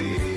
see.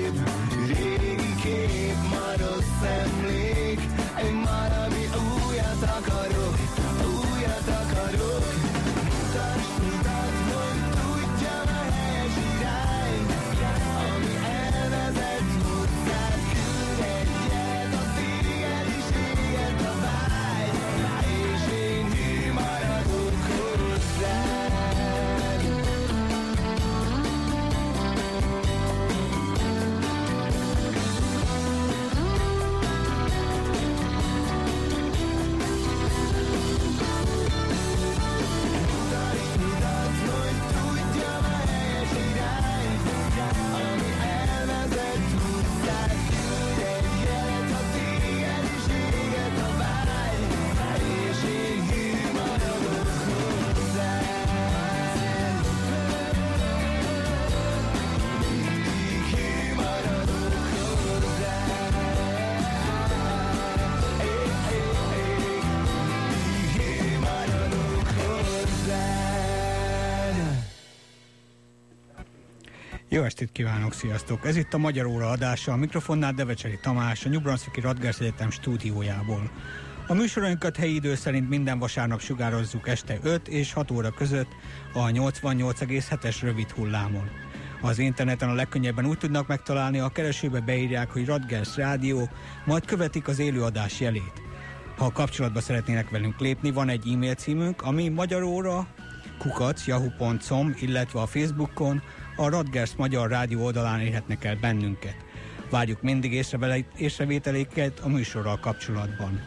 Jó estét kívánok, sziasztok! Ez itt a Magyar Óra adása, a mikrofonnál Devecseri Tamás, a New Brunswicki Radgers Egyetem stúdiójából. A műsorainkat helyi idő szerint minden vasárnap sugározzuk este 5 és 6 óra között a 88,7-es rövid hullámon. Az interneten a legkönnyebben úgy tudnak megtalálni, a keresőbe beírják, hogy Radgers Rádió, majd követik az élőadás jelét. Ha kapcsolatba szeretnének velünk lépni, van egy e-mail címünk, ami magyaróra kukac.yahoo.com, illetve a Facebookon a Radgers Magyar Rádió oldalán érhetnek el bennünket. Várjuk mindig észrevételéket a műsorral kapcsolatban.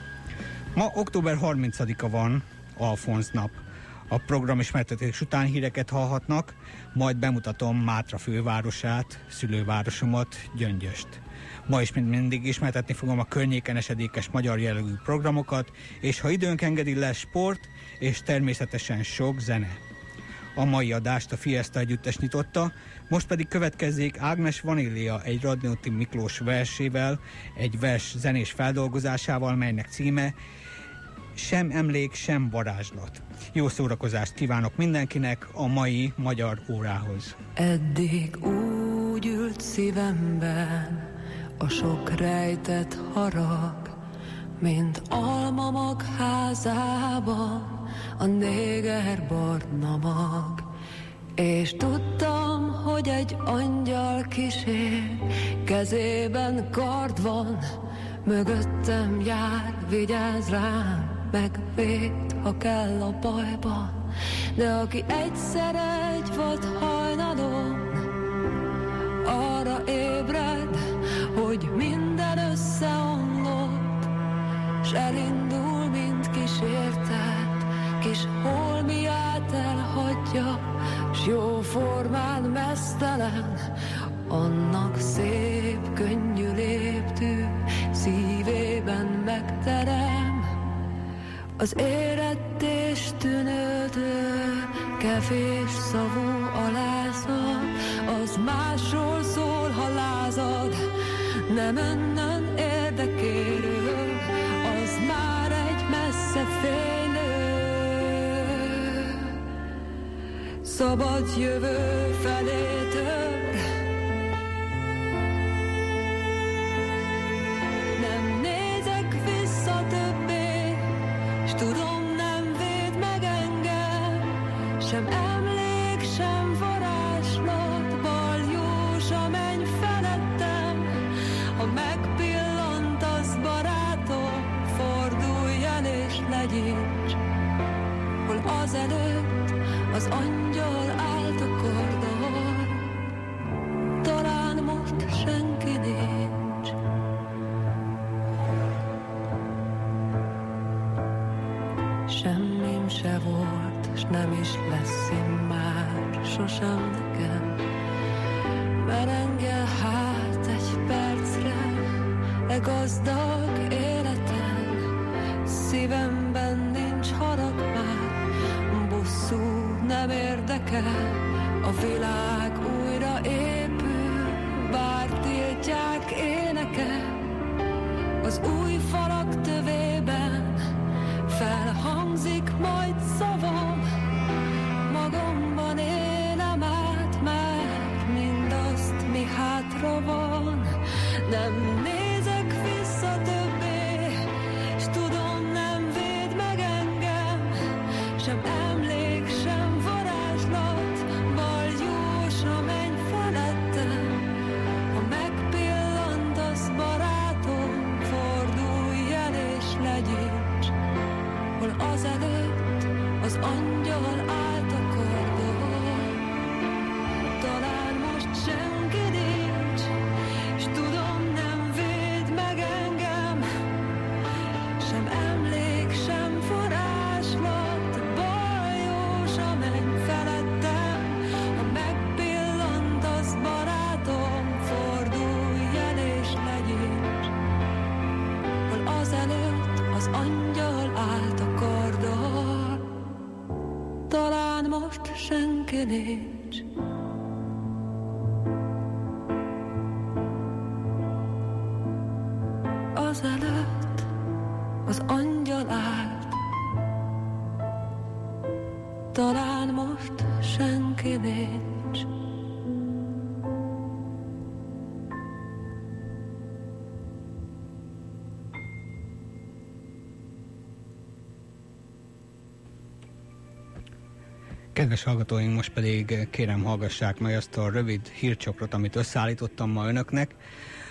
Ma október 30-a van, Alfonz nap. A program ismertetés után híreket hallhatnak, majd bemutatom Mátra fővárosát, szülővárosomat, Gyöngyöst. Ma is, mint mindig, ismertetni fogom a környéken esedékes magyar jellegű programokat, és ha időnk engedi, lesz sport, és természetesen sok zene. A mai adást a Fiesta együttes nyitotta, most pedig következzék Ágnes Vanília egy Radnóti Miklós versével, egy vers zenés feldolgozásával, melynek címe Sem emlék, sem varázslat. Jó szórakozást kívánok mindenkinek a mai magyar órához. Eddig úgy ült szívemben a sok rejtett harag, mint almamag házában a néger barna mag. És tudtam, hogy egy angyal kísér, kezében kard van, mögöttem jár, vigyáz rám, megvéd, ha kell a bajban. De aki egyszer egy volt hajnalon, arra ébred, hogy minden összeomlott, s elindul, mint kísértet, kis holmiát elhagyja, s jó formán mesztelen, annak szép, könnyű léptű szívében megterem. Az érett tűnődő, kevés szavú alázat, az másról szól, ha lázad, nem önnön érdekéről, az már egy messze félő. Szabad jövő felé szívemben Kedves hallgatóink, most pedig kérem hallgassák meg azt a rövid hírcsokrot, amit összeállítottam ma önöknek.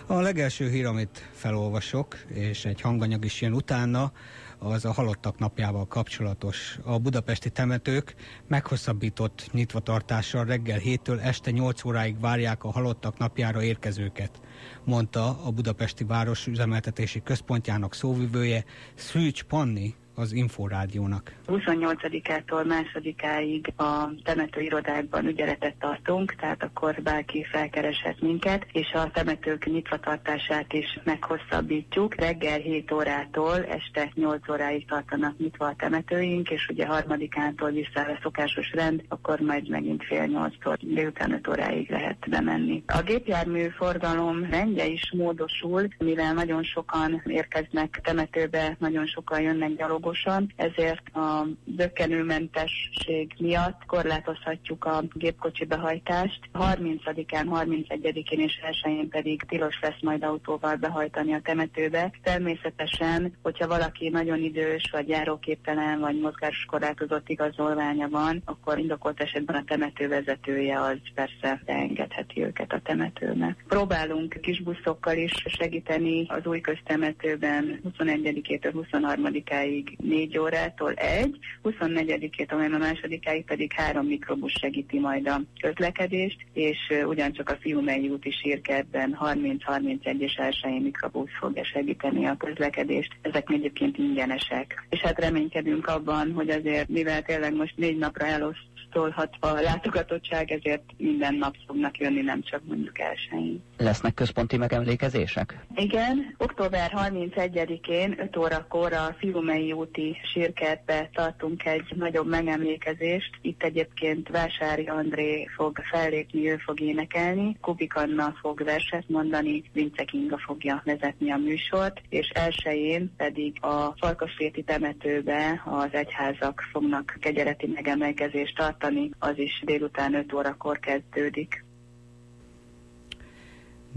A legelső hír, amit felolvasok, és egy hanganyag is jön utána, az a halottak napjával kapcsolatos. A budapesti temetők meghosszabbított nyitvatartással reggel 7-től este 8 óráig várják a halottak napjára érkezőket, mondta a Budapesti Város Üzemeltetési Központjának szóvivője Szűcs Panni az Inforádiónak. 28-ától másodikáig a temető irodákban ügyeletet tartunk, tehát akkor bárki felkereshet minket, és a temetők nyitvatartását is meghosszabbítjuk. Reggel 7 órától este 8 óráig tartanak nyitva a temetőink, és ugye harmadikától vissza a szokásos rend, akkor majd megint fél nyolctól délután 5 óráig lehet bemenni. A gépjármű forgalom rendje is módosul, mivel nagyon sokan érkeznek temetőbe, nagyon sokan jönnek gyalog jogosan, ezért a dökkenőmentesség miatt korlátozhatjuk a gépkocsi behajtást. 30-án, 31-én és 1 pedig tilos lesz majd autóval behajtani a temetőbe. Természetesen, hogyha valaki nagyon idős, vagy járóképtelen, vagy mozgáskorlátozott igazolványa van, akkor indokolt esetben a temető vezetője az persze beengedheti őket a temetőnek. Próbálunk kis buszokkal is segíteni az új köztemetőben 21-től 23-áig 4 órától egy, 24-től a másodikáig pedig három mikrobusz segíti majd a közlekedést, és ugyancsak a Fiumei úti sírkertben 30-31 és 1 mikrobusz fogja segíteni a közlekedést. Ezek egyébként ingyenesek. És hát reménykedünk abban, hogy azért, mivel tényleg most négy napra eloszt szólhat a látogatottság, ezért minden nap fognak jönni, nem csak mondjuk elsőjén. Lesznek központi megemlékezések? Igen, október 31-én 5 órakor a Fiumei úti sírkertbe tartunk egy nagyobb megemlékezést. Itt egyébként Vásári André fog fellépni, ő fog énekelni, Kubik Anna fog verset mondani, Vince Kinga fogja vezetni a műsort, és elsőjén pedig a Farkasréti temetőbe az egyházak fognak kegyereti megemlékezést tartani, tartani, az is délután 5 órakor kezdődik.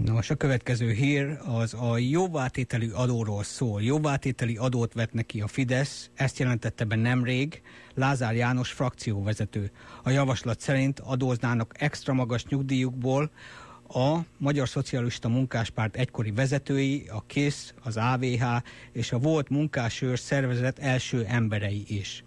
Nos, a következő hír az a jóvátételi adóról szól. Jóvátételi adót vett neki a Fidesz, ezt jelentette be nemrég Lázár János frakcióvezető. A javaslat szerint adóznának extra magas nyugdíjukból a Magyar Szocialista Munkáspárt egykori vezetői, a KISZ, az AVH és a volt munkásőr szervezet első emberei is.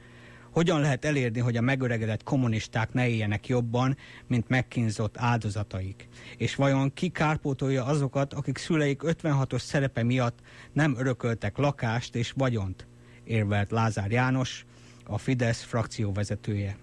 Hogyan lehet elérni, hogy a megöregedett kommunisták ne éljenek jobban, mint megkínzott áldozataik? És vajon ki kárpótolja azokat, akik szüleik 56-os szerepe miatt nem örököltek lakást és vagyont? Érvelt Lázár János, a Fidesz frakcióvezetője.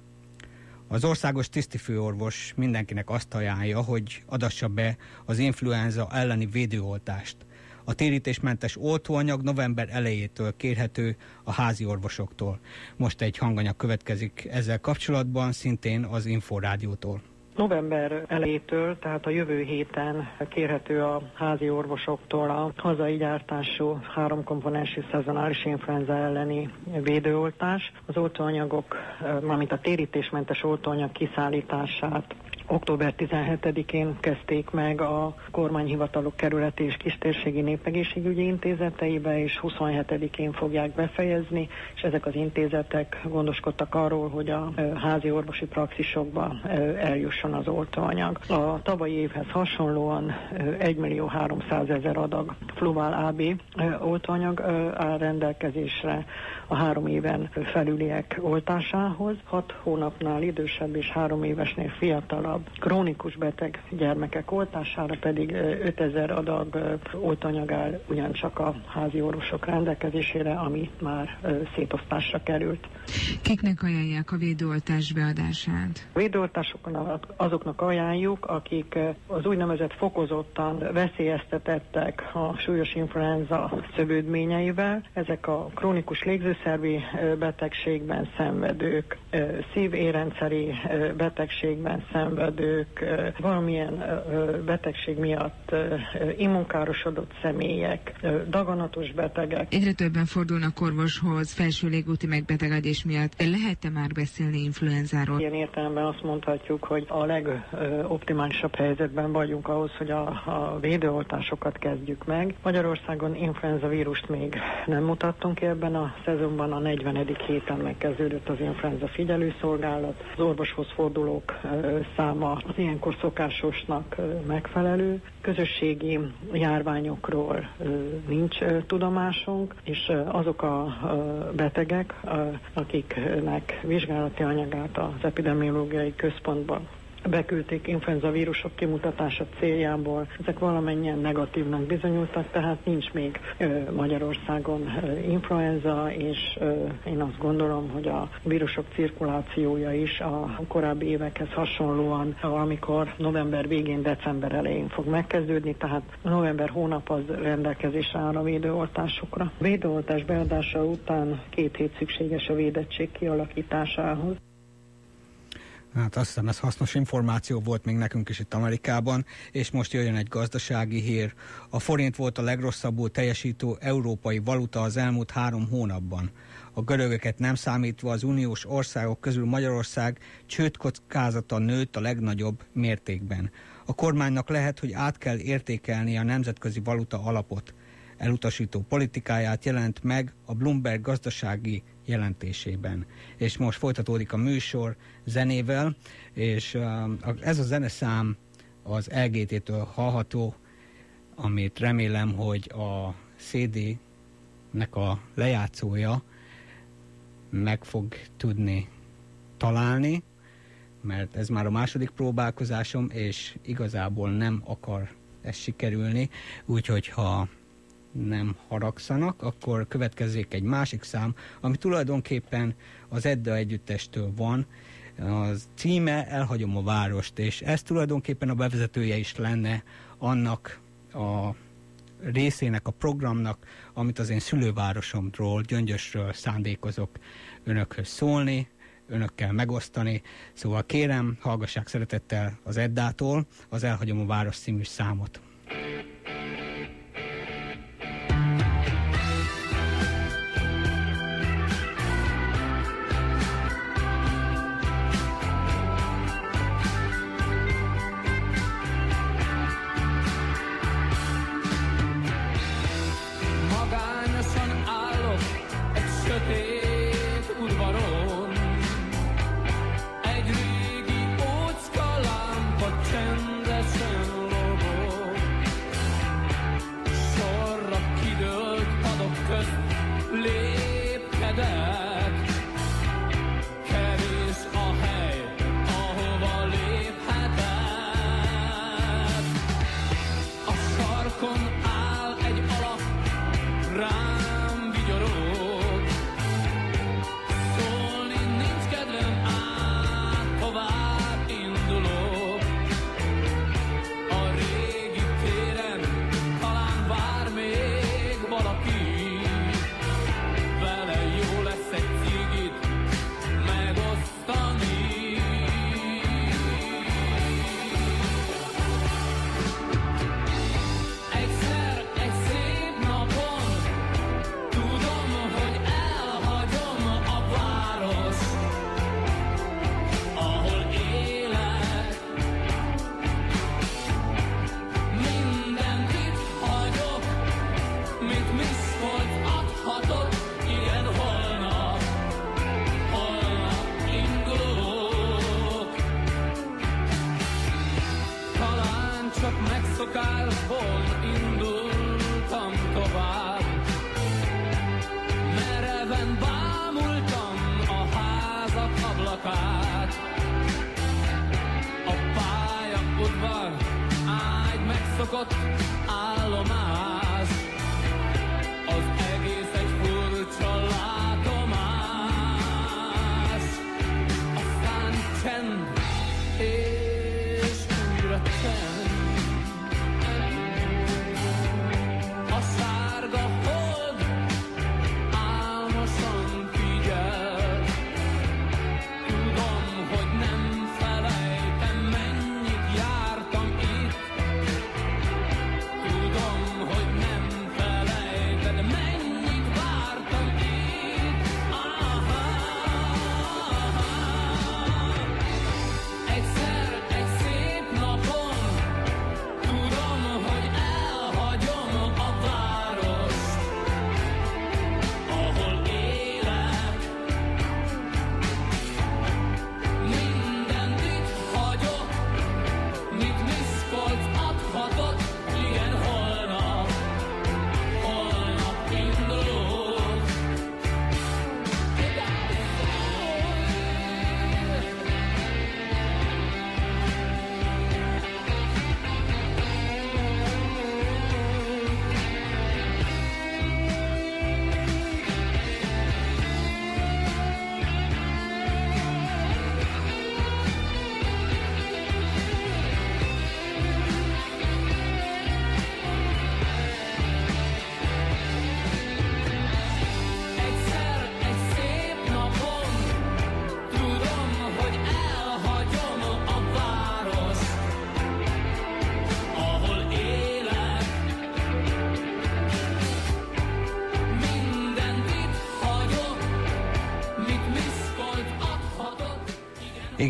Az országos tisztifőorvos mindenkinek azt ajánlja, hogy adassa be az influenza elleni védőoltást. A térítésmentes oltóanyag november elejétől kérhető a házi orvosoktól. Most egy hanganyag következik ezzel kapcsolatban, szintén az Inforádiótól. November elejétől, tehát a jövő héten kérhető a házi orvosoktól a hazai gyártású háromkomponensű szezonális influenza elleni védőoltás. Az oltóanyagok, mármint a térítésmentes oltóanyag kiszállítását Október 17-én kezdték meg a kormányhivatalok kerületi és kistérségi népegészségügyi intézeteibe, és 27-én fogják befejezni, és ezek az intézetek gondoskodtak arról, hogy a házi orvosi praxisokba eljusson az oltóanyag. A tavalyi évhez hasonlóan 1 millió 300 ezer adag Fluval AB oltóanyag áll rendelkezésre a három éven felüliek oltásához, hat hónapnál idősebb és három évesnél fiatalabb krónikus beteg gyermekek oltására pedig 5000 adag oltanyag áll ugyancsak a házi orvosok rendelkezésére, ami már szétosztásra került. Kiknek ajánlják a védőoltás beadását? A védőoltásokon azoknak ajánljuk, akik az úgynevezett fokozottan veszélyeztetettek a súlyos influenza szövődményeivel. Ezek a krónikus légző szervi betegségben szenvedők, szívérendszeri betegségben szenvedők, valamilyen betegség miatt immunkárosodott személyek, daganatos betegek. Egyre többen fordulnak orvoshoz felső légúti megbetegedés miatt. Lehet-e már beszélni influenzáról? Ilyen értelemben azt mondhatjuk, hogy a legoptimálisabb helyzetben vagyunk ahhoz, hogy a, a védőoltásokat kezdjük meg. Magyarországon influenza vírust még nem mutattunk ki ebben a szezonban azonban a 40. héten megkezdődött az influenza figyelőszolgálat. Az orvoshoz fordulók száma az ilyenkor szokásosnak megfelelő. Közösségi járványokról nincs tudomásunk, és azok a betegek, akiknek vizsgálati anyagát az epidemiológiai központban beküldték influenza vírusok kimutatása céljából. Ezek valamennyien negatívnak bizonyultak, tehát nincs még Magyarországon influenza, és én azt gondolom, hogy a vírusok cirkulációja is a korábbi évekhez hasonlóan, amikor november végén, december elején fog megkezdődni, tehát november hónap az rendelkezésre áll a védőoltásokra. A védőoltás beadása után két hét szükséges a védettség kialakításához. Hát azt hiszem ez hasznos információ volt még nekünk is itt Amerikában, és most jöjjön egy gazdasági hír. A forint volt a legrosszabbul teljesítő európai valuta az elmúlt három hónapban. A görögöket nem számítva az uniós országok közül Magyarország csődkockázata nőtt a legnagyobb mértékben. A kormánynak lehet, hogy át kell értékelni a nemzetközi valuta alapot. Elutasító politikáját jelent meg a Bloomberg gazdasági jelentésében. És most folytatódik a műsor zenével, és ez a zeneszám az LGT-től hallható, amit remélem, hogy a CD-nek a lejátszója meg fog tudni találni, mert ez már a második próbálkozásom, és igazából nem akar ez sikerülni, úgyhogy ha nem haragszanak, akkor következzék egy másik szám, ami tulajdonképpen az Edda együttestől van. Az címe Elhagyom a várost, és ez tulajdonképpen a bevezetője is lenne annak a részének a programnak, amit az én szülővárosomról, Gyöngyösről szándékozok önökhöz szólni, önökkel megosztani. Szóval kérem, hallgassák szeretettel az Eddától az Elhagyom a város című számot.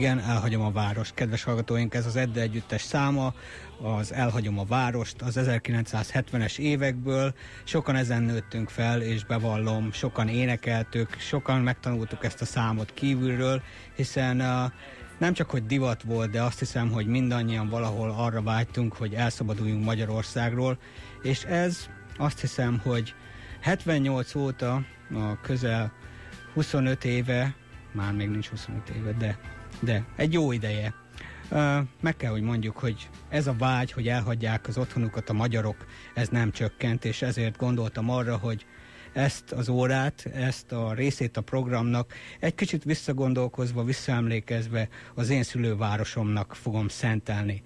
Igen, elhagyom a várost. Kedves hallgatóink, ez az Edde Együttes száma, az Elhagyom a várost az 1970-es évekből. Sokan ezen nőttünk fel, és bevallom, sokan énekeltük, sokan megtanultuk ezt a számot kívülről, hiszen uh, nem csak, hogy divat volt, de azt hiszem, hogy mindannyian valahol arra vágytunk, hogy elszabaduljunk Magyarországról, és ez azt hiszem, hogy 78 óta a közel 25 éve, már még nincs 25 éve, de, de egy jó ideje. Meg kell, hogy mondjuk, hogy ez a vágy, hogy elhagyják az otthonukat a magyarok, ez nem csökkent, és ezért gondoltam arra, hogy ezt az órát, ezt a részét a programnak egy kicsit visszagondolkozva, visszaemlékezve az én szülővárosomnak fogom szentelni.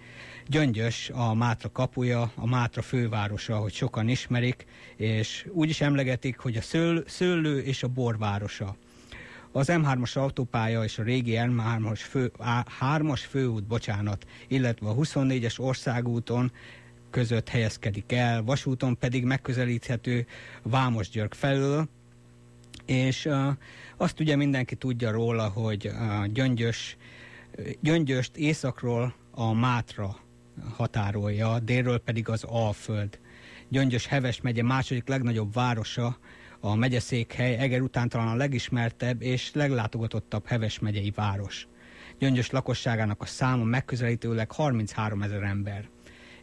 Gyöngyös a Mátra kapuja, a Mátra fővárosa, hogy sokan ismerik, és úgy is emlegetik, hogy a szől, szőlő és a borvárosa. Az M3-as autópálya és a régi M3-as fő, 3-as főút, bocsánat, illetve a 24-es országúton között helyezkedik el, vasúton pedig megközelíthető Vámos-Györg felől, és uh, azt ugye mindenki tudja róla, hogy uh, Gyöngyös, Gyöngyöst északról a Mátra határolja, délről pedig az Alföld. Gyöngyös Heves megye második legnagyobb városa, a megyeszékhely, Eger után talán a legismertebb és leglátogatottabb Heves megyei város. Gyöngyös lakosságának a száma megközelítőleg 33 ezer ember.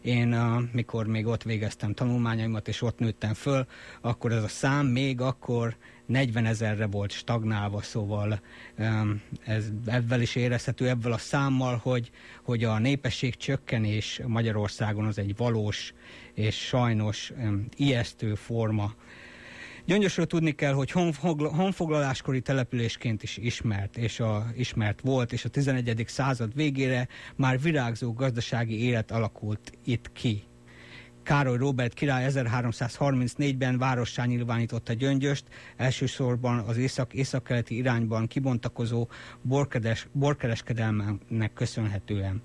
Én, mikor még ott végeztem tanulmányaimat, és ott nőttem föl, akkor ez a szám még akkor 40 ezerre volt stagnálva, szóval ez ebben is érezhető, ebből a számmal, hogy, hogy a népesség csökkenés Magyarországon az egy valós és sajnos ijesztő forma Gyöngyösről tudni kell, hogy honfoglaláskori településként is ismert, és a, ismert volt, és a 11. század végére már virágzó gazdasági élet alakult itt ki. Károly Robert király 1334-ben várossá nyilvánította Gyöngyöst, elsősorban az észak-északkeleti irányban kibontakozó borkeres, borkereskedelmnek köszönhetően.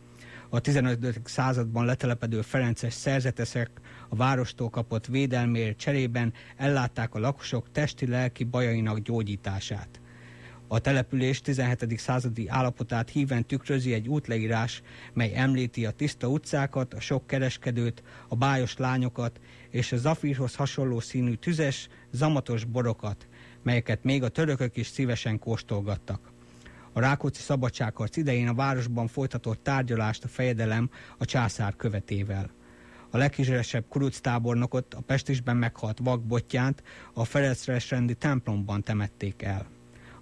A 15. században letelepedő Ferences szerzetesek a várostól kapott védelmért cserében ellátták a lakosok testi-lelki bajainak gyógyítását. A település 17. századi állapotát híven tükrözi egy útleírás, mely említi a tiszta utcákat, a sok kereskedőt, a bájos lányokat és a zafírhoz hasonló színű tüzes, zamatos borokat, melyeket még a törökök is szívesen kóstolgattak. A Rákóczi szabadságharc idején a városban folytatott tárgyalást a fejedelem a császár követével. A leghíresebb kuruc tábornokot, a Pestisben meghalt vakbottyánt a Ferencresrendi templomban temették el.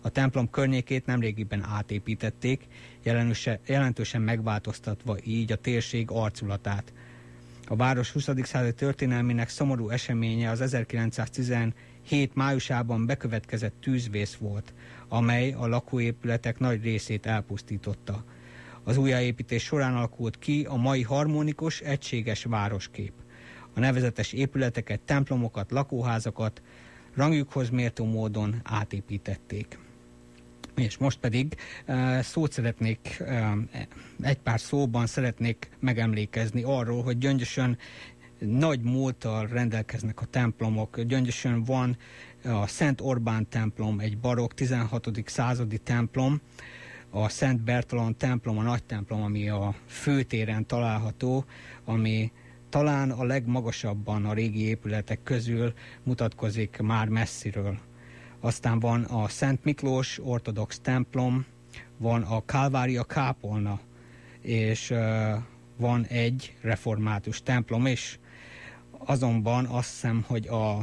A templom környékét nemrégiben átépítették, jelentősen megváltoztatva így a térség arculatát. A város 20. századi történelmének szomorú eseménye az 1917 májusában bekövetkezett tűzvész volt, amely a lakóépületek nagy részét elpusztította. Az újjáépítés során alakult ki a mai harmonikus, egységes városkép. A nevezetes épületeket, templomokat, lakóházakat rangjukhoz méltó módon átépítették. És most pedig uh, szót szeretnék, uh, egy pár szóban szeretnék megemlékezni arról, hogy Gyöngyösön nagy múlttal rendelkeznek a templomok. Gyöngyösön van a Szent Orbán templom, egy barokk 16. századi templom, a Szent Bertalan templom, a nagy templom, ami a főtéren található, ami talán a legmagasabban a régi épületek közül mutatkozik már messziről. Aztán van a Szent Miklós ortodox templom, van a Kálvária kápolna, és van egy református templom is. Azonban azt hiszem, hogy a,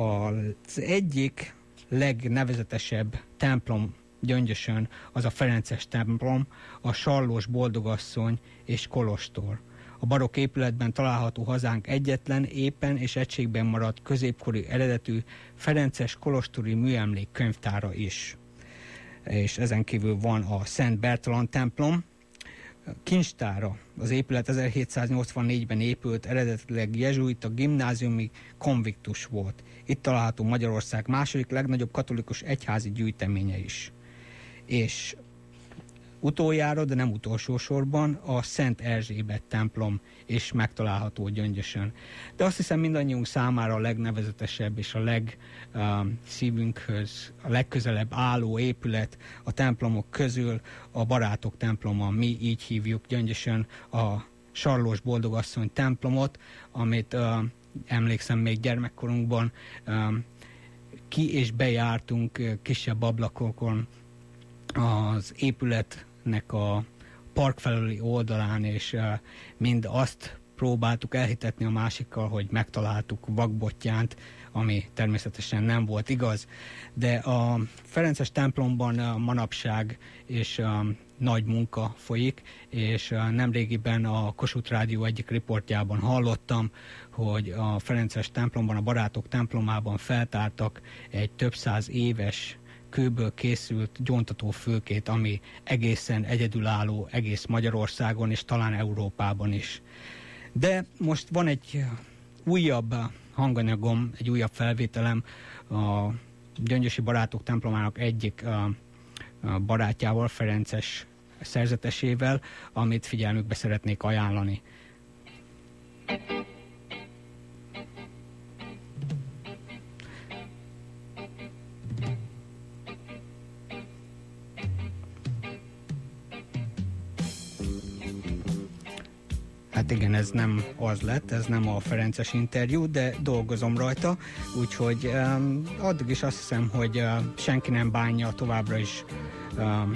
a, az egyik legnevezetesebb templom Gyöngyösön az a Ferences templom, a Sallós Boldogasszony és Kolostor. A barokk épületben található hazánk egyetlen, éppen és egységben maradt középkori eredetű Ferences Kolostori műemlék könyvtára is. És ezen kívül van a Szent Bertalan templom, kincstára. Az épület 1784-ben épült, eredetileg jezsuita gimnáziumi konviktus volt. Itt található Magyarország második legnagyobb katolikus egyházi gyűjteménye is és utoljára, de nem utolsó sorban a Szent Erzsébet templom is megtalálható Gyöngyösön. De azt hiszem mindannyiunk számára a legnevezetesebb és a legszívünkhöz, uh, a legközelebb álló épület a templomok közül a Barátok temploma. Mi így hívjuk Gyöngyösön a Sarlós Boldogasszony templomot, amit uh, emlékszem még gyermekkorunkban uh, ki és bejártunk uh, kisebb ablakokon, az épületnek a park felüli oldalán, és mind azt próbáltuk elhitetni a másikkal, hogy megtaláltuk vakbottyánt, ami természetesen nem volt igaz. De a Ferences templomban manapság és nagy munka folyik, és nemrégiben a Kossuth Rádió egyik riportjában hallottam, hogy a Ferences templomban, a Barátok templomában feltártak egy több száz éves kőből készült gyóntató fülkét, ami egészen egyedülálló egész Magyarországon és talán Európában is. De most van egy újabb hanganyagom, egy újabb felvételem a Gyöngyösi Barátok templomának egyik barátjával, Ferences szerzetesével, amit figyelmükbe szeretnék ajánlani. thank you Hát igen, ez nem az lett, ez nem a Ferences interjú, de dolgozom rajta, úgyhogy um, addig is azt hiszem, hogy uh, senki nem bánja továbbra is um,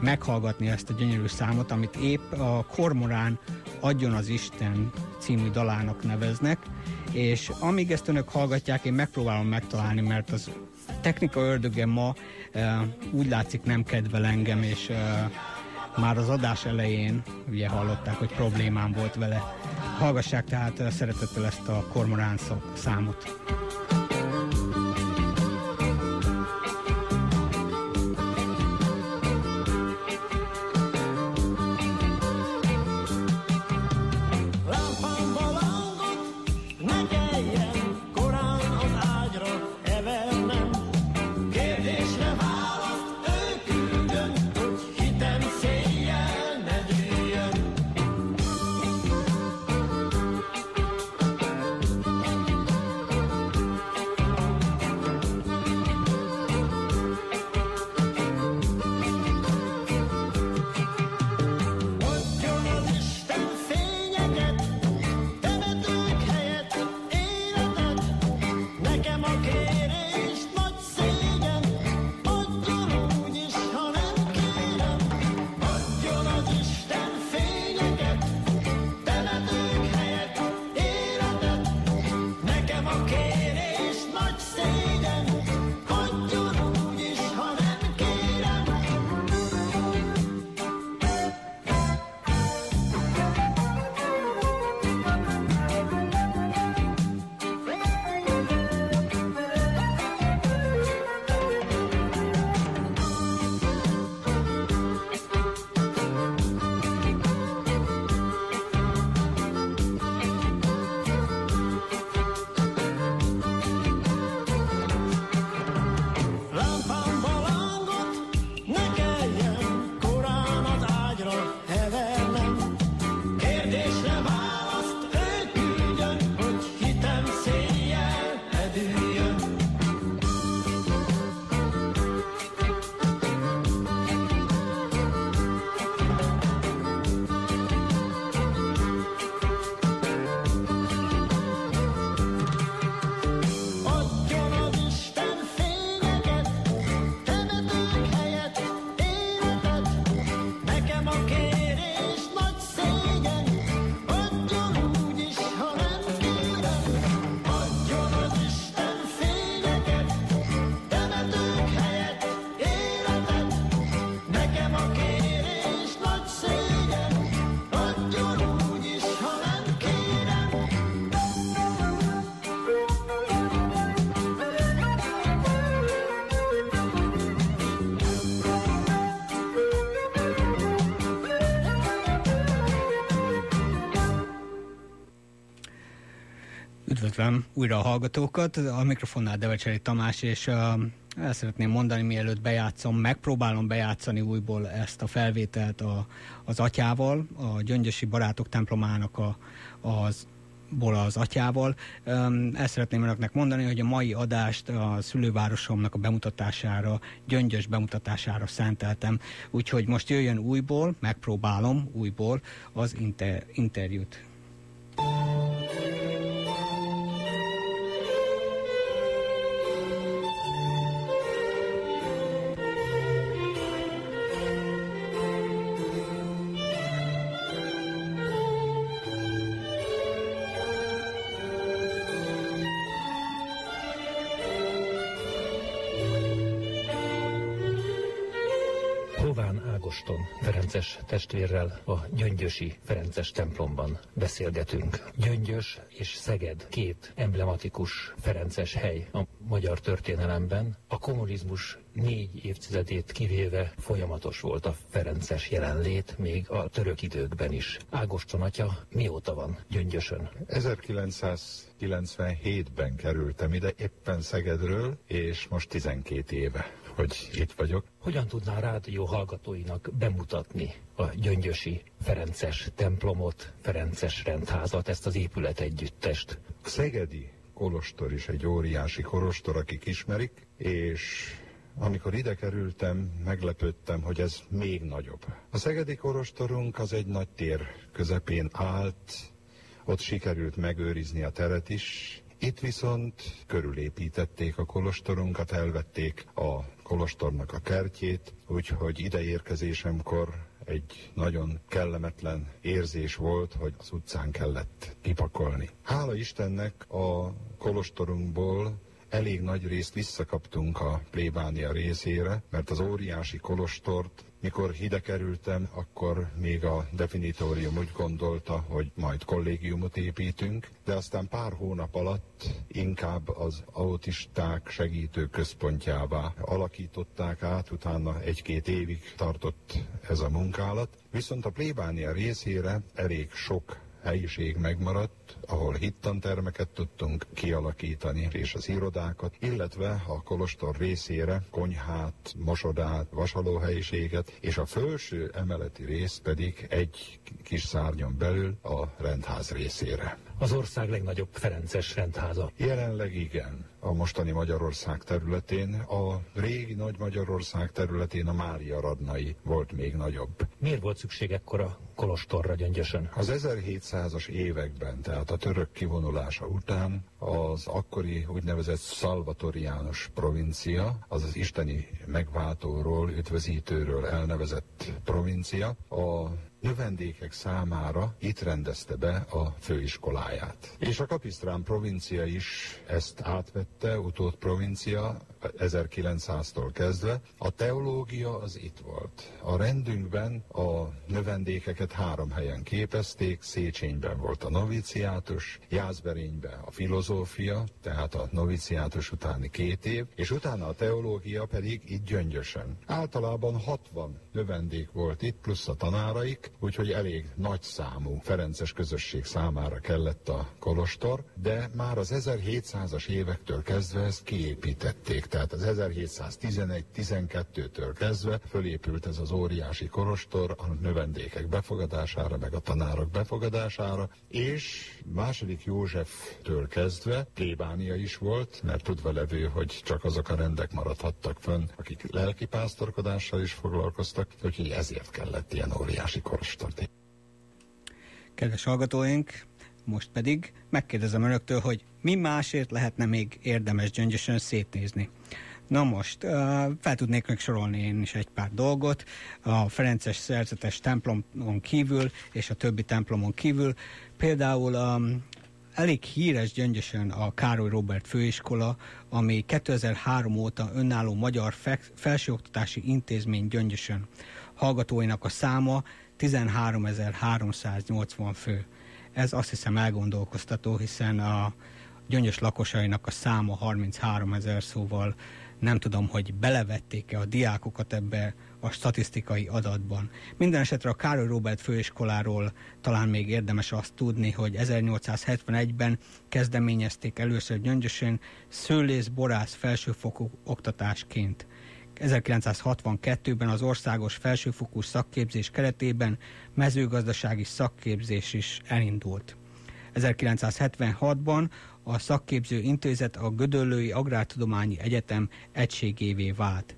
meghallgatni ezt a gyönyörű számot, amit épp a Kormorán Adjon az Isten című dalának neveznek, és amíg ezt önök hallgatják, én megpróbálom megtalálni, mert az technika ördöge ma uh, úgy látszik nem kedvel engem, és uh, már az adás elején ugye hallották, hogy problémám volt vele. Hallgassák tehát szeretettel ezt a kormorán számot. Üdvözlöm újra a hallgatókat, a mikrofonnál Devecseri Tamás, és uh, el szeretném mondani, mielőtt bejátszom, megpróbálom bejátszani újból ezt a felvételt a, az atyával, a Gyöngyösi Barátok templomának a, az ból az atyával. Um, ezt szeretném önöknek mondani, hogy a mai adást a szülővárosomnak a bemutatására, gyöngyös bemutatására szenteltem. Úgyhogy most jöjjön újból, megpróbálom újból az inter- interjút. Ágoston testvérrel a Gyöngyösi Ferences templomban beszélgetünk. Gyöngyös és Szeged két emblematikus Ferences hely a magyar történelemben. A kommunizmus négy évtizedét kivéve folyamatos volt a Ferences jelenlét, még a török időkben is. Ágoston atya mióta van Gyöngyösön? 1997-ben kerültem ide, éppen Szegedről, és most 12 éve, hogy itt vagyok. Hogyan tudná a rádió hallgatóinak bemutatni a Gyöngyösi Ferences templomot, Ferences rendházat, ezt az épület együttest? A Szegedi Kolostor is egy óriási kolostor, akik ismerik, és amikor ide kerültem, meglepődtem, hogy ez még nagyobb. A Szegedi Kolostorunk az egy nagy tér közepén állt, ott sikerült megőrizni a teret is, itt viszont körülépítették a kolostorunkat, elvették a kolostornak a kertjét, úgyhogy ideérkezésemkor egy nagyon kellemetlen érzés volt, hogy az utcán kellett kipakolni. Hála Istennek a kolostorunkból elég nagy részt visszakaptunk a plébánia részére, mert az óriási kolostort mikor ide kerültem, akkor még a definitórium úgy gondolta, hogy majd kollégiumot építünk, de aztán pár hónap alatt inkább az autisták segítő központjává alakították át, utána egy-két évig tartott ez a munkálat. Viszont a plébánia részére elég sok helyiség megmaradt, ahol hittantermeket tudtunk kialakítani, és az irodákat, illetve a kolostor részére konyhát, mosodát, vasalóhelyiséget, és a felső emeleti rész pedig egy kis szárnyon belül a rendház részére. Az ország legnagyobb Ferences rendháza. Jelenleg igen. A mostani Magyarország területén, a régi Nagy Magyarország területén a Mária Radnai volt még nagyobb. Miért volt szükség ekkora kolostorra gyöngyösön? Az 1700-as években, tehát a török kivonulása után az akkori úgynevezett szalvatoriánus provincia, az az isteni megváltóról, üdvözítőről elnevezett provincia, a növendékek számára itt rendezte be a főiskoláját. És a Kapisztrán provincia is ezt átvette, utód provincia 1900-tól kezdve. A teológia az itt volt. A rendünkben a növendékeket három helyen képezték, Széchenyben volt a noviciátus, Jászberényben a filozófia, tehát a noviciátus utáni két év, és utána a teológia pedig itt gyöngyösen. Általában 60 növendék volt itt, plusz a tanáraik, úgyhogy elég nagy számú Ferences közösség számára kellett a kolostor, de már az 1700-as évektől kezdve ezt kiépítették, tehát az 1711-12-től kezdve fölépült ez az óriási kolostor a növendékek befogadására, meg a tanárok befogadására, és második Józseftől kezdve plébánia is volt, mert tudva levő, hogy csak azok a rendek maradhattak fönn, akik lelkipásztorkodással is foglalkoztak, úgyhogy ezért kellett ilyen óriási kolostort. Kedves hallgatóink, most pedig megkérdezem önöktől, hogy mi másért lehetne még érdemes gyöngyösön szétnézni. Na most, fel tudnék meg sorolni én is egy pár dolgot. A Ferences szerzetes templomon kívül és a többi templomon kívül. Például a elég híres gyöngyösen a Károly Robert főiskola, ami 2003 óta önálló magyar felsőoktatási intézmény gyöngyösen. Hallgatóinak a száma 13.380 fő. Ez azt hiszem elgondolkoztató, hiszen a gyöngyös lakosainak a száma 33 ezer, szóval nem tudom, hogy belevették-e a diákokat ebbe a statisztikai adatban. Minden esetre a Károly Robert főiskoláról talán még érdemes azt tudni, hogy 1871-ben kezdeményezték először Gyöngyösön szőlész-borász felsőfokú oktatásként. 1962-ben az országos felsőfokú szakképzés keretében mezőgazdasági szakképzés is elindult. 1976-ban a szakképző intézet a Gödöllői Agrártudományi Egyetem egységévé vált.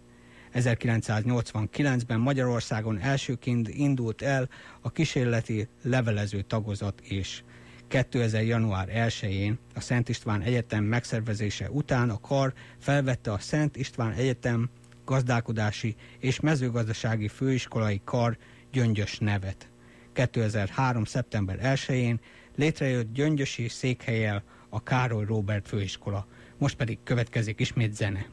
1989-ben Magyarországon elsőként indult el a kísérleti levelező tagozat is. 2000. január 1-én a Szent István Egyetem megszervezése után a kar felvette a Szent István Egyetem gazdálkodási és mezőgazdasági főiskolai kar gyöngyös nevet. 2003. szeptember 1-én létrejött gyöngyösi székhelyel a Károly Robert főiskola. Most pedig következik ismét zene.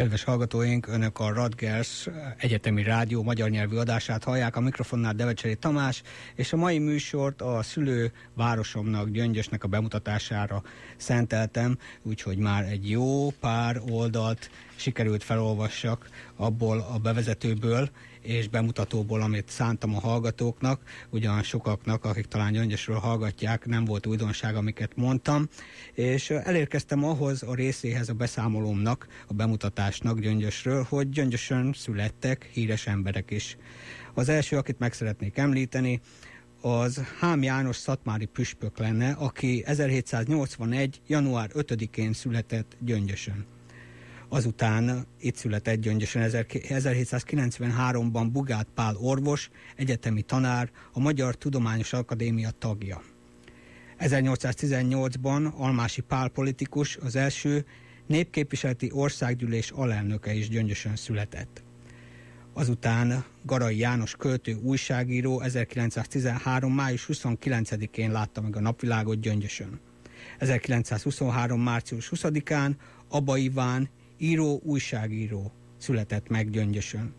Kedves hallgatóink, Önök a Radgers Egyetemi Rádió magyar nyelvű adását hallják, a mikrofonnál Devecseri Tamás, és a mai műsort a szülő városomnak, Gyöngyösnek a bemutatására szenteltem, úgyhogy már egy jó pár oldalt sikerült felolvassak abból a bevezetőből, és bemutatóból, amit szántam a hallgatóknak, ugyan sokaknak, akik talán Gyöngyösről hallgatják, nem volt újdonság, amiket mondtam, és elérkeztem ahhoz a részéhez a beszámolómnak, a bemutatásnak Gyöngyösről, hogy Gyöngyösön születtek híres emberek is. Az első, akit meg szeretnék említeni, az Hám János szatmári püspök lenne, aki 1781. január 5-én született Gyöngyösön. Azután itt született Gyöngyösen 1793-ban Bugát Pál orvos, egyetemi tanár, a Magyar Tudományos Akadémia tagja. 1818-ban Almási Pál politikus, az első népképviseleti országgyűlés alelnöke is Gyöngyösön született. Azután Garai János költő újságíró 1913. május 29-én látta meg a napvilágot Gyöngyösön. 1923. március 20-án Aba Iván író, újságíró született meg Gyöngyösön.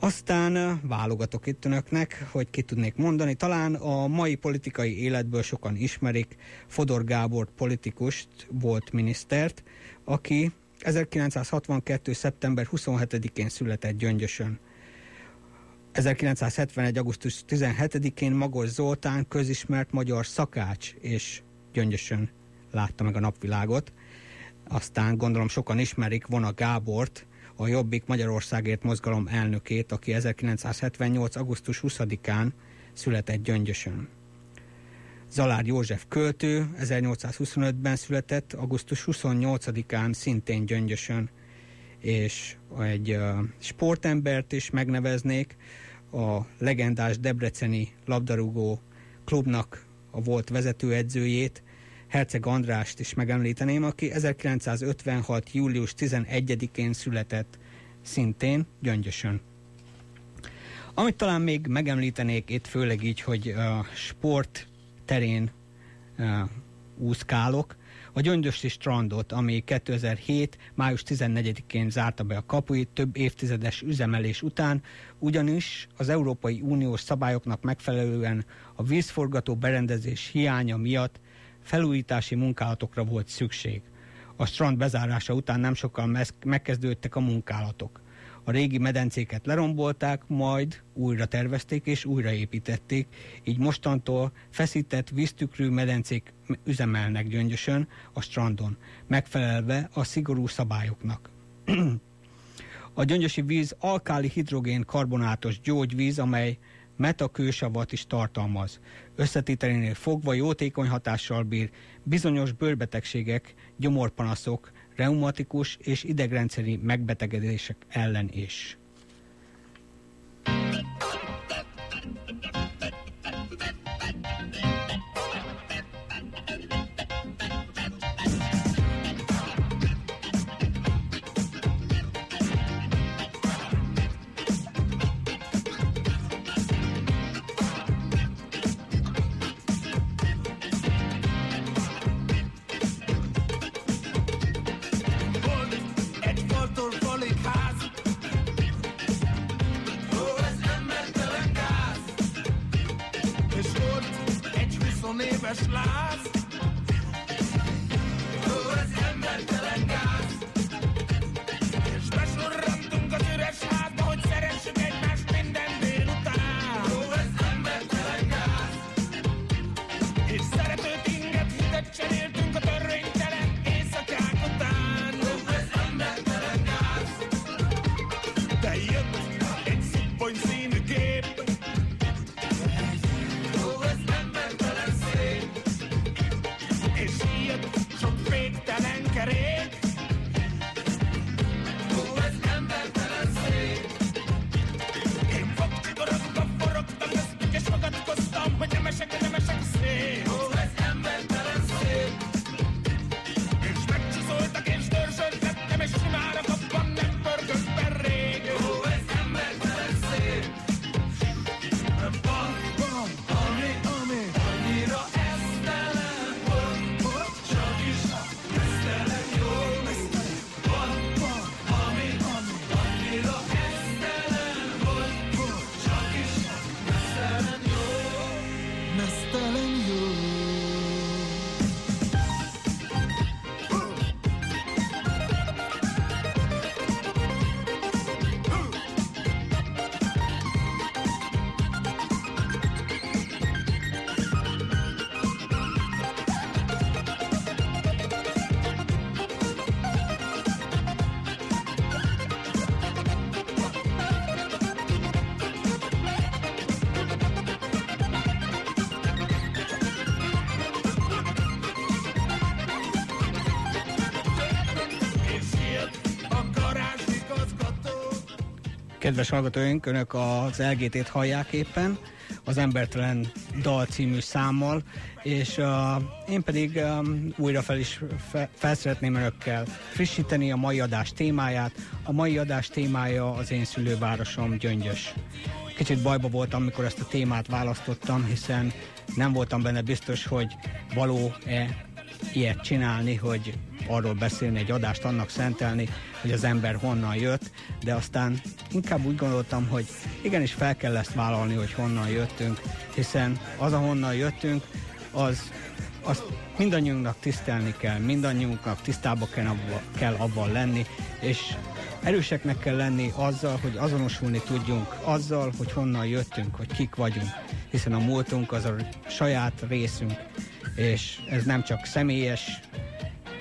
Aztán válogatok itt önöknek, hogy ki tudnék mondani. Talán a mai politikai életből sokan ismerik Fodor Gábor politikust, volt minisztert, aki 1962. szeptember 27-én született Gyöngyösön. 1971. augusztus 17-én Magos Zoltán közismert magyar szakács és Gyöngyösön látta meg a napvilágot. Aztán gondolom sokan ismerik Vona Gábort, a Jobbik Magyarországért mozgalom elnökét, aki 1978. augusztus 20-án született Gyöngyösön. Zalár József költő 1825-ben született, augusztus 28-án szintén Gyöngyösön, és egy sportembert is megneveznék, a legendás Debreceni labdarúgó klubnak a volt vezetőedzőjét, Herceg Andrást is megemlíteném, aki 1956. július 11-én született, szintén Gyöngyösön. Amit talán még megemlítenék itt, főleg így, hogy a sport terén uh, úszkálok, a Gyöngyösi strandot, ami 2007. május 14-én zárta be a kapuit több évtizedes üzemelés után, ugyanis az Európai Uniós szabályoknak megfelelően a vízforgató berendezés hiánya miatt felújítási munkálatokra volt szükség. A strand bezárása után nem sokkal megkezdődtek a munkálatok. A régi medencéket lerombolták, majd újra tervezték és újraépítették, így mostantól feszített víztükrű medencék üzemelnek gyöngyösön a strandon, megfelelve a szigorú szabályoknak. a gyöngyösi víz alkáli hidrogén karbonátos gyógyvíz, amely metakősavat is tartalmaz. Összetételénél fogva jótékony hatással bír bizonyos bőrbetegségek, gyomorpanaszok, reumatikus és idegrendszeri megbetegedések ellen is. Kedves hallgatóink, Önök az LGT-t hallják éppen, az Embertelen Dal című számmal, és uh, én pedig um, újra fel is fe, fel szeretném Önökkel frissíteni a mai adás témáját. A mai adás témája az én szülővárosom Gyöngyös. Kicsit bajba voltam, amikor ezt a témát választottam, hiszen nem voltam benne biztos, hogy való-e ilyet csinálni, hogy arról beszélni, egy adást annak szentelni, hogy az ember honnan jött, de aztán inkább úgy gondoltam, hogy igenis fel kell ezt vállalni, hogy honnan jöttünk, hiszen az, ahonnan jöttünk, az, azt mindannyiunknak tisztelni kell, mindannyiunknak tisztába kell, abba, kell abban lenni, és erőseknek kell lenni azzal, hogy azonosulni tudjunk, azzal, hogy honnan jöttünk, hogy kik vagyunk, hiszen a múltunk az a saját részünk, és ez nem csak személyes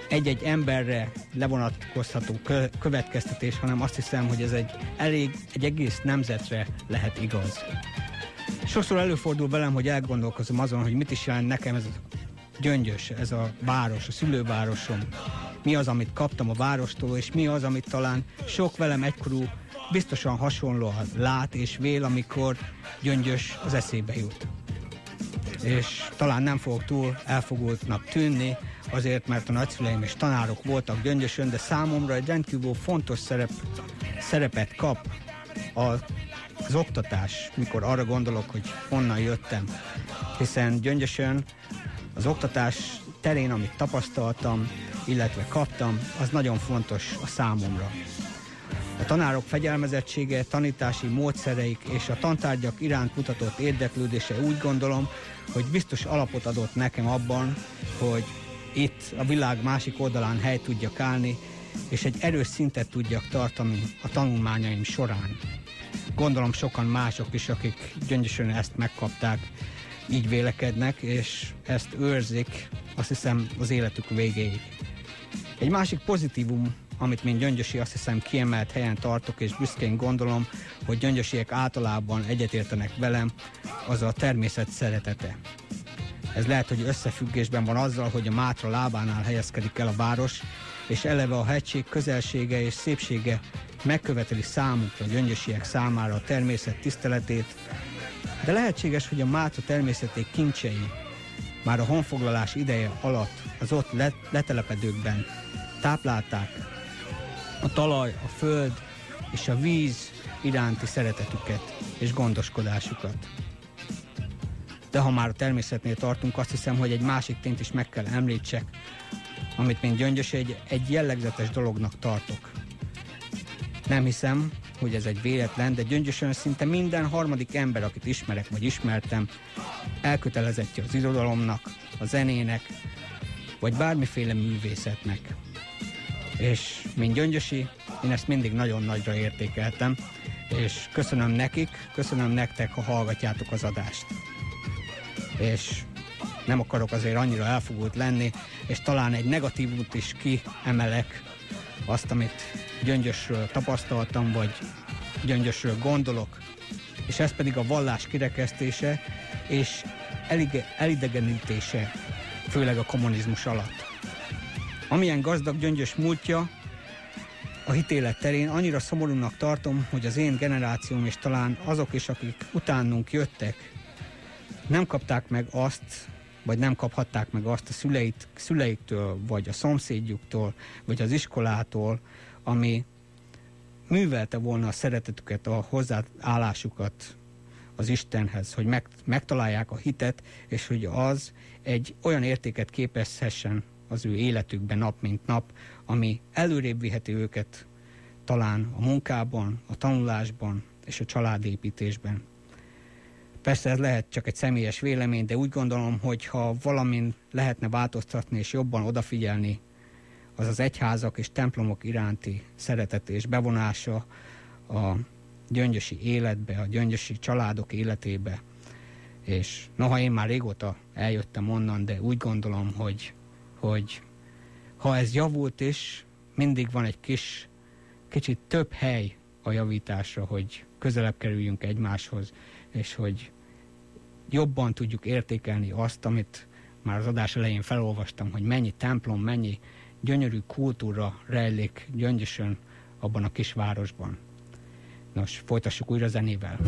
egy-egy emberre levonatkozható következtetés, hanem azt hiszem, hogy ez egy elég, egy egész nemzetre lehet igaz. Sokszor előfordul velem, hogy elgondolkozom azon, hogy mit is jelent nekem ez a gyöngyös, ez a város, a szülővárosom. Mi az, amit kaptam a várostól, és mi az, amit talán sok velem egykorú biztosan hasonlóan lát és vél, amikor gyöngyös az eszébe jut. És talán nem fogok túl elfogultnak tűnni, azért, mert a nagyszüleim és tanárok voltak Gyöngyösön, de számomra egy rendkívül fontos szerep, szerepet kap a, az oktatás, mikor arra gondolok, hogy honnan jöttem. Hiszen Gyöngyösön az oktatás terén, amit tapasztaltam, illetve kaptam, az nagyon fontos a számomra. A tanárok fegyelmezettsége, tanítási módszereik és a tantárgyak iránt mutatott érdeklődése úgy gondolom, hogy biztos alapot adott nekem abban, hogy itt a világ másik oldalán hely tudjak állni, és egy erős szintet tudjak tartani a tanulmányaim során. Gondolom sokan mások is, akik gyöngyösen ezt megkapták, így vélekednek, és ezt őrzik, azt hiszem, az életük végéig. Egy másik pozitívum, amit mint gyöngyösi azt hiszem kiemelt helyen tartok, és büszkén gondolom, hogy gyöngyösiek általában egyetértenek velem, az a természet szeretete. Ez lehet, hogy összefüggésben van azzal, hogy a Mátra lábánál helyezkedik el a város, és eleve a hegység közelsége és szépsége megköveteli számukra, gyöngyösiek számára a természet tiszteletét, de lehetséges, hogy a Mátra természeték kincsei már a honfoglalás ideje alatt az ott letelepedőkben táplálták a talaj, a föld és a víz iránti szeretetüket és gondoskodásukat. De ha már a természetnél tartunk, azt hiszem, hogy egy másik tényt is meg kell említsek, amit mint gyöngyös egy, egy jellegzetes dolognak tartok. Nem hiszem, hogy ez egy véletlen, de gyöngyösön szinte minden harmadik ember, akit ismerek vagy ismertem, elkötelezettje az irodalomnak, a zenének, vagy bármiféle művészetnek. És mint gyöngyösi, én ezt mindig nagyon nagyra értékeltem, és köszönöm nekik, köszönöm nektek, ha hallgatjátok az adást és nem akarok azért annyira elfogult lenni, és talán egy negatívút is kiemelek, azt, amit gyöngyösről tapasztaltam, vagy gyöngyösről gondolok, és ez pedig a vallás kirekesztése és elidegenítése, főleg a kommunizmus alatt. Amilyen gazdag gyöngyös múltja, a hitélet terén annyira szomorúnak tartom, hogy az én generációm és talán azok is, akik utánunk jöttek, nem kapták meg azt, vagy nem kaphatták meg azt a szüleit, szüleiktől, vagy a szomszédjuktól, vagy az iskolától, ami művelte volna a szeretetüket, a hozzáállásukat az Istenhez, hogy meg, megtalálják a hitet, és hogy az egy olyan értéket képezhessen az ő életükben nap mint nap, ami előrébb viheti őket talán a munkában, a tanulásban és a családépítésben. Persze ez lehet csak egy személyes vélemény, de úgy gondolom, hogy ha valamin lehetne változtatni és jobban odafigyelni, az az egyházak és templomok iránti szeretet és bevonása a gyöngyösi életbe, a gyöngyösi családok életébe. És noha én már régóta eljöttem onnan, de úgy gondolom, hogy, hogy ha ez javult is, mindig van egy kis, kicsit több hely a javításra, hogy közelebb kerüljünk egymáshoz, és hogy jobban tudjuk értékelni azt, amit már az adás elején felolvastam, hogy mennyi templom, mennyi gyönyörű kultúra rejlik gyöngyösön abban a kisvárosban. Nos, folytassuk újra zenével.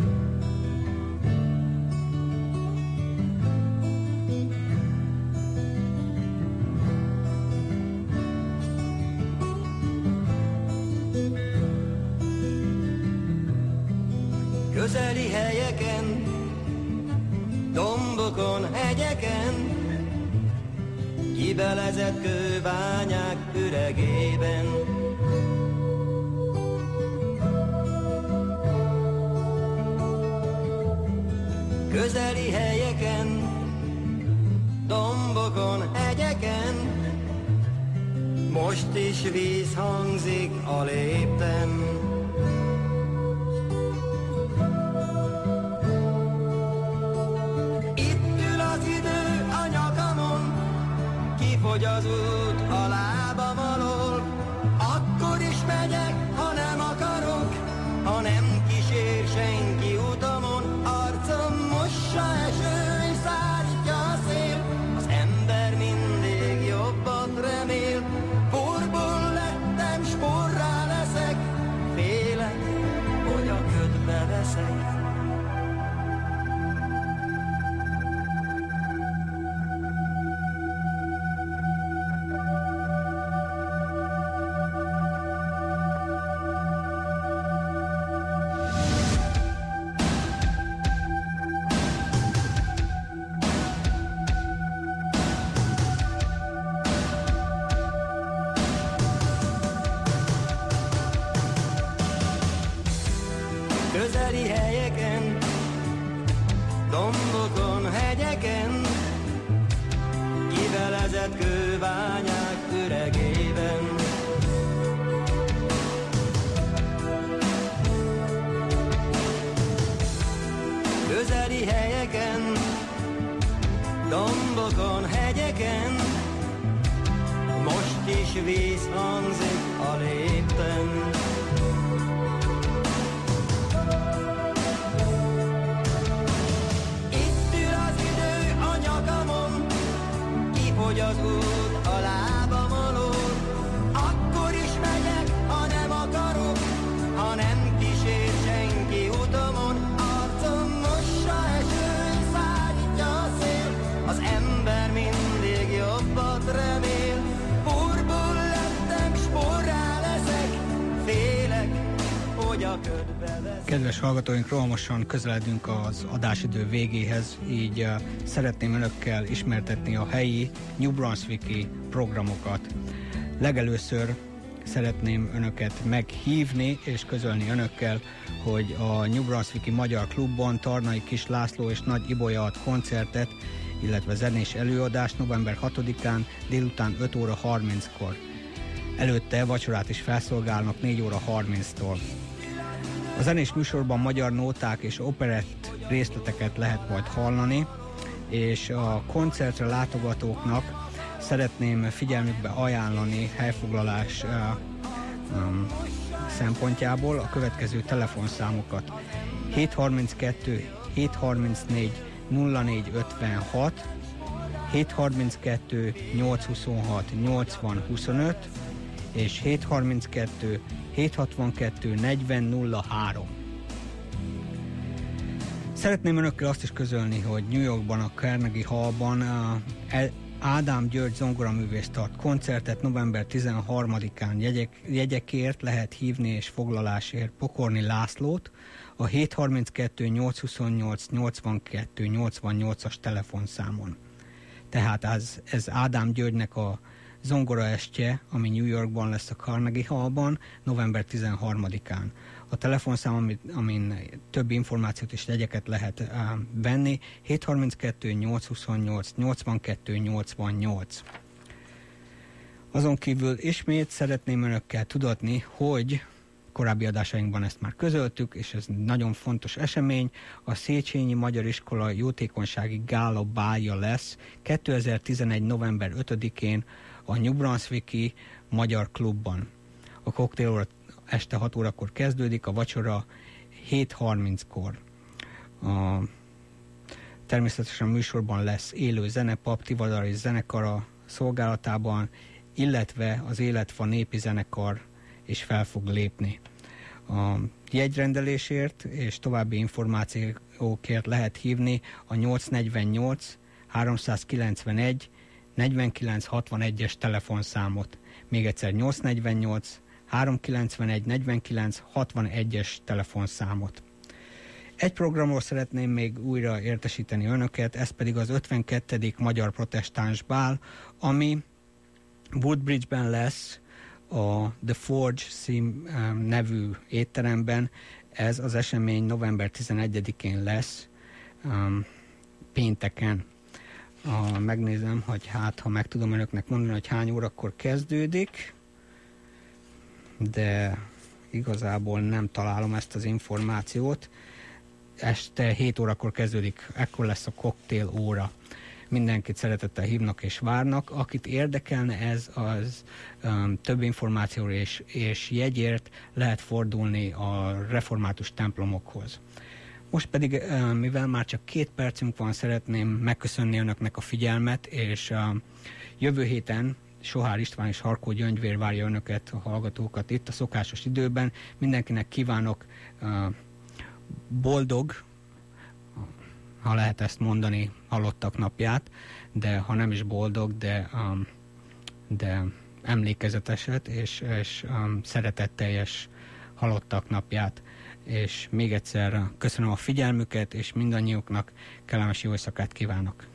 Közeli helyeken, dombokon, hegyeken, kibelezett kőbányák üregében, közeli helyeken, dombokon, hegyeken, most is víz hangzik a lépten. Kifogy hegyeken, most is víz hangzik a lépten. Itt ül az idő a nyakamon, kifogy az út Kedves hallgatóink, rohamosan közeledünk az adásidő végéhez, így uh, szeretném önökkel ismertetni a helyi New Brunswicki programokat. Legelőször szeretném önöket meghívni és közölni önökkel, hogy a New Brunswicki Magyar Klubban Tarnai Kis László és Nagy Ibolya ad koncertet, illetve zenés előadást november 6-án délután 5 óra 30-kor. Előtte vacsorát is felszolgálnak 4 óra 30-tól. Zenés műsorban magyar nóták és operett részleteket lehet majd hallani, és a koncertre látogatóknak szeretném figyelmükbe ajánlani helyfoglalás um, szempontjából a következő telefonszámokat. 732 734 0456 732 826 8025 és 732 762 40 03. Szeretném önökkel azt is közölni, hogy New Yorkban a Carnegie Hallban uh, El- Ádám György zongoraművész tart koncertet november 13-án jegyek, jegyekért lehet hívni és foglalásért Pokorni Lászlót a 732 828 82 88-as telefonszámon. Tehát ez, ez Ádám Györgynek a zongora estje, ami New Yorkban lesz a Carnegie Hallban, november 13-án. A telefonszám, amin, amin több információt és jegyeket lehet venni, 732 828 82 88. Azon kívül ismét szeretném önökkel tudatni, hogy korábbi adásainkban ezt már közöltük, és ez nagyon fontos esemény. A Széchenyi Magyar Iskola jótékonysági gála bálja lesz 2011. november 5-én a New Brunswicki Magyar Klubban. A koktél este 6 órakor kezdődik, a vacsora 7.30-kor. A, természetesen a műsorban lesz élő zene, Pap Tivadar zenekara szolgálatában, illetve az Életfa népi zenekar is fel fog lépni. A jegyrendelésért és további információkért lehet hívni a 848 391 4961-es telefonszámot. Még egyszer 848 391 49 61-es telefonszámot. Egy programról szeretném még újra értesíteni önöket, ez pedig az 52. Magyar Protestáns Bál, ami Woodbridge-ben lesz a The Forge szín nevű étteremben. Ez az esemény november 11-én lesz, um, pénteken. A, megnézem, hogy hát, ha meg tudom önöknek mondani, hogy hány órakor kezdődik, de igazából nem találom ezt az információt. Este 7 órakor kezdődik, ekkor lesz a koktél óra mindenkit szeretettel hívnak és várnak. Akit érdekelne ez, az um, több információra és, és jegyért lehet fordulni a református templomokhoz. Most pedig, um, mivel már csak két percünk van, szeretném megköszönni önöknek a figyelmet, és um, jövő héten Sohár István és Harkó Gyöngyvér várja önöket, a hallgatókat itt a szokásos időben. Mindenkinek kívánok uh, boldog, ha lehet ezt mondani, halottak napját, de ha nem is boldog, de, de emlékezeteset és, és szeretetteljes halottak napját. És még egyszer köszönöm a figyelmüket, és mindannyiuknak kellemes jó éjszakát kívánok.